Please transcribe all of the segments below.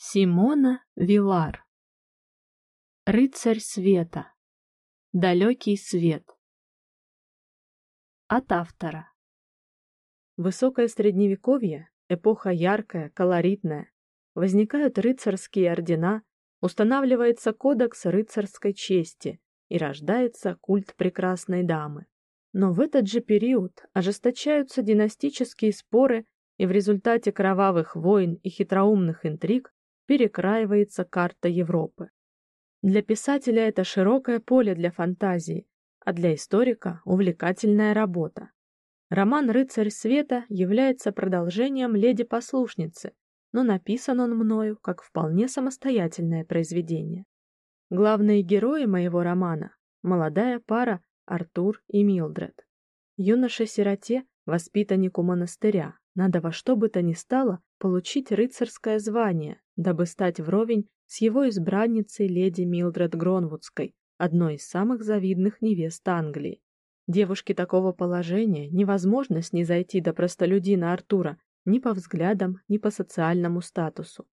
Симона Вилар Рыцарь света Далекий свет От автора Высокое средневековье, эпоха яркая, колоритная. Возникают рыцарские ордена, устанавливается кодекс рыцарской чести и рождается культ прекрасной дамы. Но в этот же период ожесточаются династические споры, и в результате кровавых войн и хитроумных интриг перекраивается карта Европы. Для писателя это широкое поле для фантазии, а для историка увлекательная работа. Роман Рыцарь света является продолжением Леди-послушницы, но написан он мною как вполне самостоятельное произведение. Главные герои моего романа молодая пара Артур и Милдред. Юноше-сироте, воспитаннику монастыря, надо во что бы то ни стало получить рыцарское звание, дабы стать вровень с его избранницей леди Милдред Гронвудской, одной из самых завидных невест Англии. Девушке такого положения невозможно снизойти до простолюдина Артура ни по взглядам, ни по социальному статусу.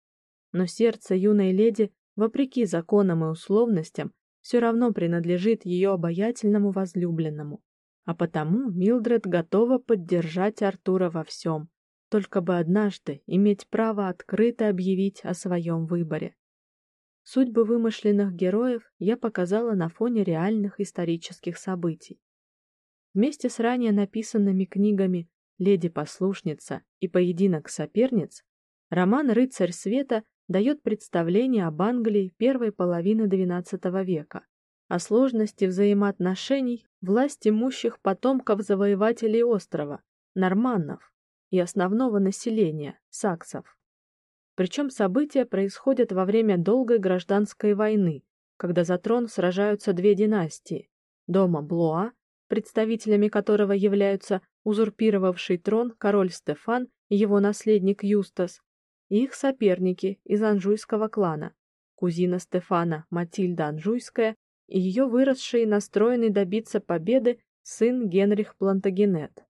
Но сердце юной леди, вопреки законам и условностям, все равно принадлежит ее обаятельному возлюбленному. А потому Милдред готова поддержать Артура во всем, только бы однажды иметь право открыто объявить о своем выборе. Судьбы вымышленных героев я показала на фоне реальных исторических событий. Вместе с ранее написанными книгами Леди-послушница и Поединок соперниц роман Рыцарь света дает представление об Англии первой половины XII века, о сложности взаимоотношений власть имущих потомков завоевателей острова, норманнов, и основного населения саксов. Причем события происходят во время долгой гражданской войны, когда за трон сражаются две династии: дома Блуа, представителями которого являются узурпировавший трон король Стефан и его наследник Юстас, и их соперники из анжуйского клана: кузина Стефана Матильда Анжуйская и ее выросший и настроенный добиться победы сын Генрих Плантагенет.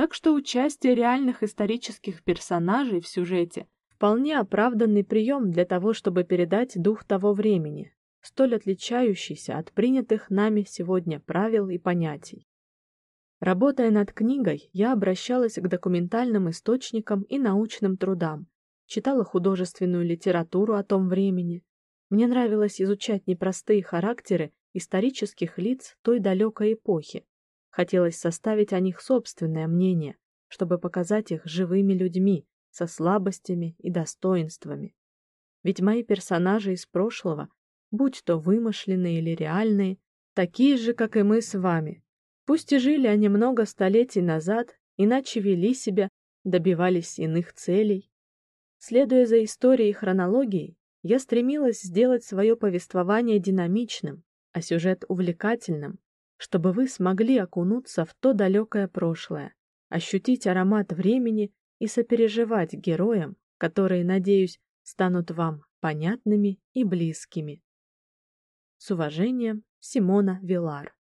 Так что участие реальных исторических персонажей в сюжете вполне оправданный прием для того, чтобы передать дух того времени, столь отличающийся от принятых нами сегодня правил и понятий. Работая над книгой, я обращалась к документальным источникам и научным трудам, читала художественную литературу о том времени. Мне нравилось изучать непростые характеры исторических лиц той далекой эпохи, Хотелось составить о них собственное мнение, чтобы показать их живыми людьми, со слабостями и достоинствами. Ведь мои персонажи из прошлого, будь то вымышленные или реальные, такие же, как и мы с вами. Пусть и жили они много столетий назад, иначе вели себя, добивались иных целей. Следуя за историей и хронологией, я стремилась сделать свое повествование динамичным, а сюжет увлекательным, чтобы вы смогли окунуться в то далекое прошлое, ощутить аромат времени и сопереживать героям, которые, надеюсь, станут вам понятными и близкими. С уважением, Симона Вилар.